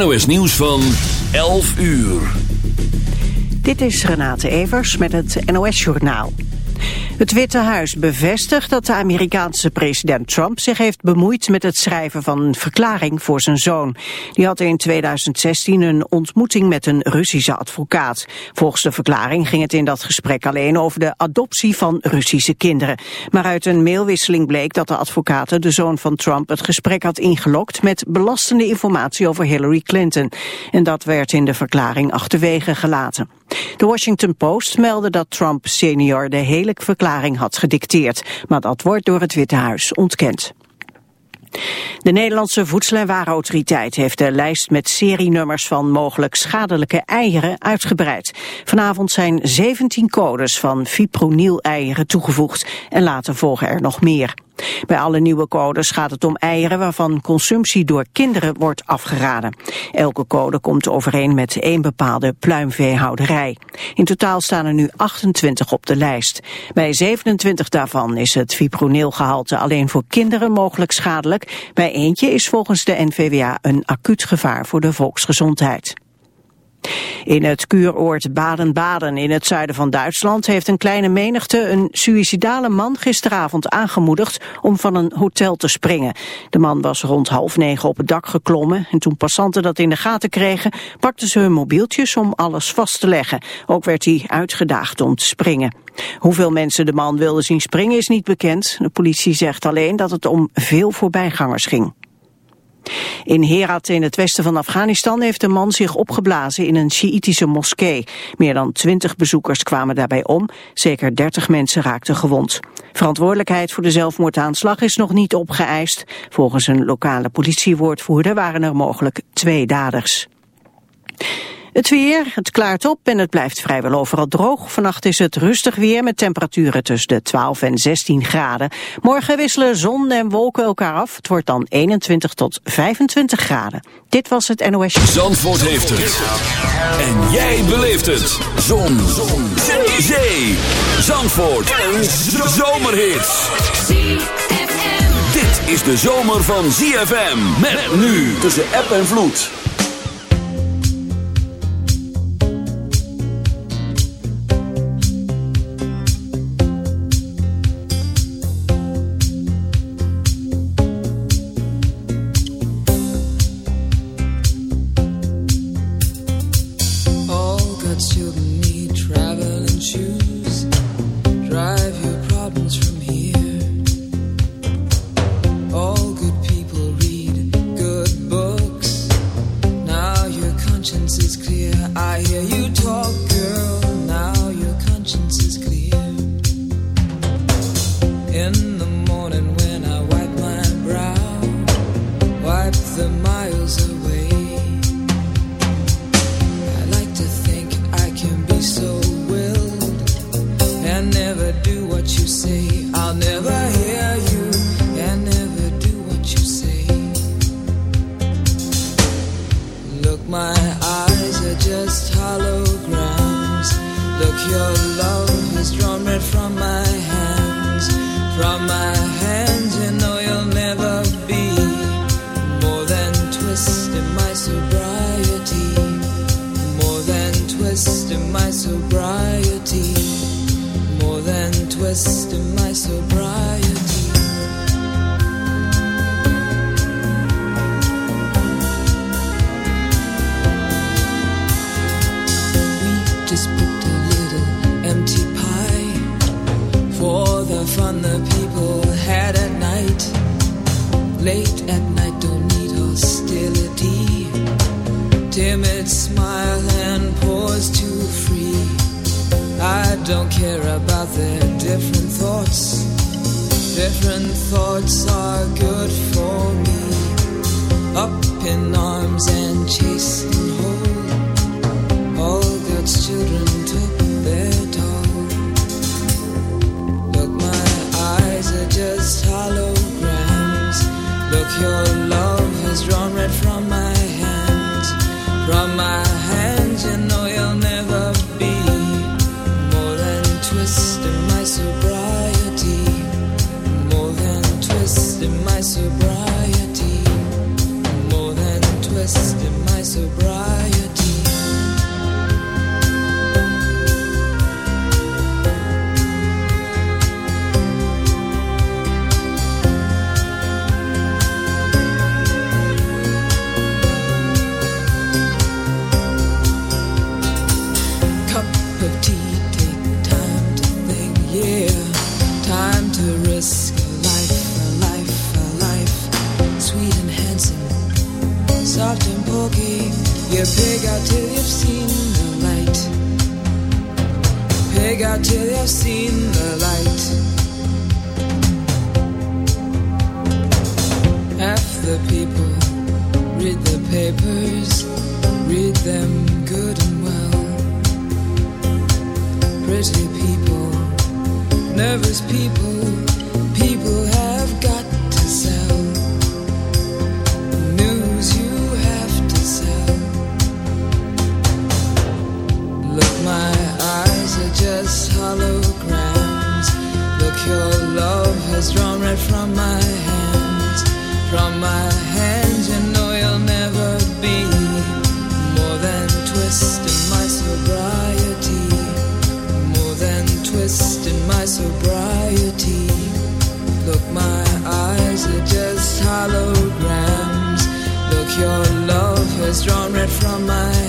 NOS Nieuws van 11 uur. Dit is Renate Evers met het NOS Journaal. Het Witte Huis bevestigt dat de Amerikaanse president Trump zich heeft bemoeid met het schrijven van een verklaring voor zijn zoon. Die had in 2016 een ontmoeting met een Russische advocaat. Volgens de verklaring ging het in dat gesprek alleen over de adoptie van Russische kinderen. Maar uit een mailwisseling bleek dat de advocaat de zoon van Trump het gesprek had ingelokt met belastende informatie over Hillary Clinton. En dat werd in de verklaring achterwege gelaten. De Washington Post meldde dat Trump senior de hele verklaring had gedicteerd, maar dat wordt door het Witte Huis ontkend. De Nederlandse Voedsel- en Warenautoriteit heeft de lijst met serienummers van mogelijk schadelijke eieren uitgebreid. Vanavond zijn 17 codes van fipronil-eieren toegevoegd en later volgen er nog meer. Bij alle nieuwe codes gaat het om eieren waarvan consumptie door kinderen wordt afgeraden. Elke code komt overeen met één bepaalde pluimveehouderij. In totaal staan er nu 28 op de lijst. Bij 27 daarvan is het fipronilgehalte alleen voor kinderen mogelijk schadelijk. Bij eentje is volgens de NVWA een acuut gevaar voor de volksgezondheid. In het kuuroord Baden-Baden in het zuiden van Duitsland heeft een kleine menigte een suïcidale man gisteravond aangemoedigd om van een hotel te springen. De man was rond half negen op het dak geklommen en toen passanten dat in de gaten kregen pakten ze hun mobieltjes om alles vast te leggen. Ook werd hij uitgedaagd om te springen. Hoeveel mensen de man wilden zien springen is niet bekend. De politie zegt alleen dat het om veel voorbijgangers ging. In Herat in het westen van Afghanistan heeft een man zich opgeblazen in een Sjiïtische moskee. Meer dan twintig bezoekers kwamen daarbij om, zeker dertig mensen raakten gewond. Verantwoordelijkheid voor de zelfmoordaanslag is nog niet opgeëist. Volgens een lokale politiewoordvoerder waren er mogelijk twee daders. Het weer, het klaart op en het blijft vrijwel overal droog. Vannacht is het rustig weer met temperaturen tussen de 12 en 16 graden. Morgen wisselen zon en wolken elkaar af. Het wordt dan 21 tot 25 graden. Dit was het NOS. Zandvoort heeft het. En jij beleeft het. Zon. zon. Zee. Zandvoort. Een zomerhit. Dit is de zomer van ZFM. Met nu tussen app en vloed. papers, read them good and well. Pretty people, nervous people, people have got to sell. News you have to sell. Look, my eyes are just holograms. Look, your love has drawn right from my hands, from my hands holograms. Look, your love has drawn red from my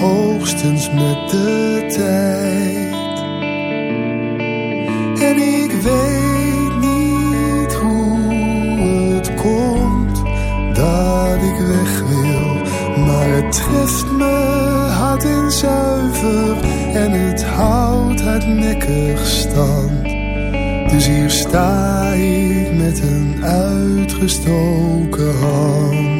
hoogstens met de tijd. En ik weet niet hoe het komt dat ik weg wil, maar het treft me hard en zuiver en het houdt het hardnekkig stand. Dus hier sta ik met een uitgestoken hand.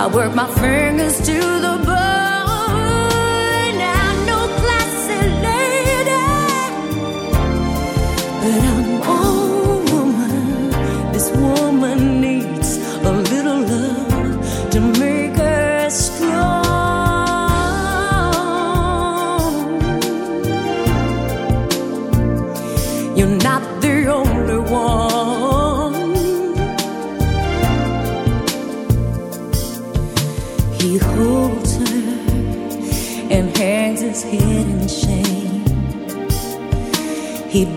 I work my fingers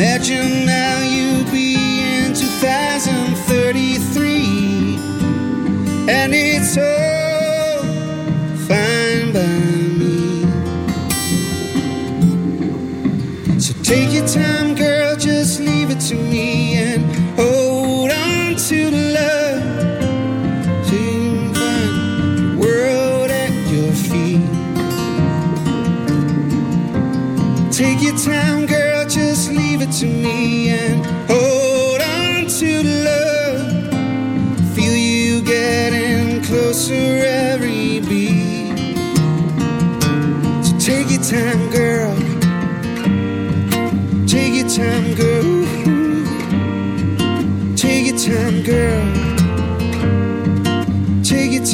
Imagine now you'd be in 2033, and it's all fine by me. So take your time, girl, just leave it to me and hold on to the love. So you find the world at your feet. Take your time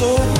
so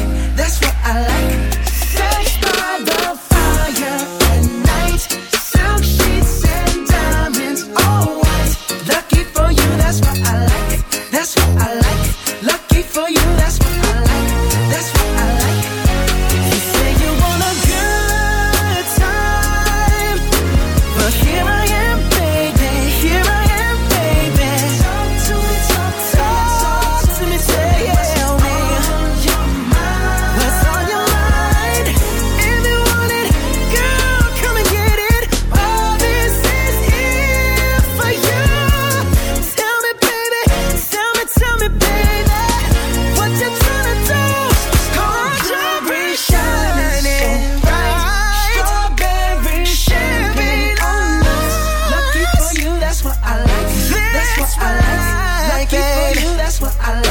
what I like.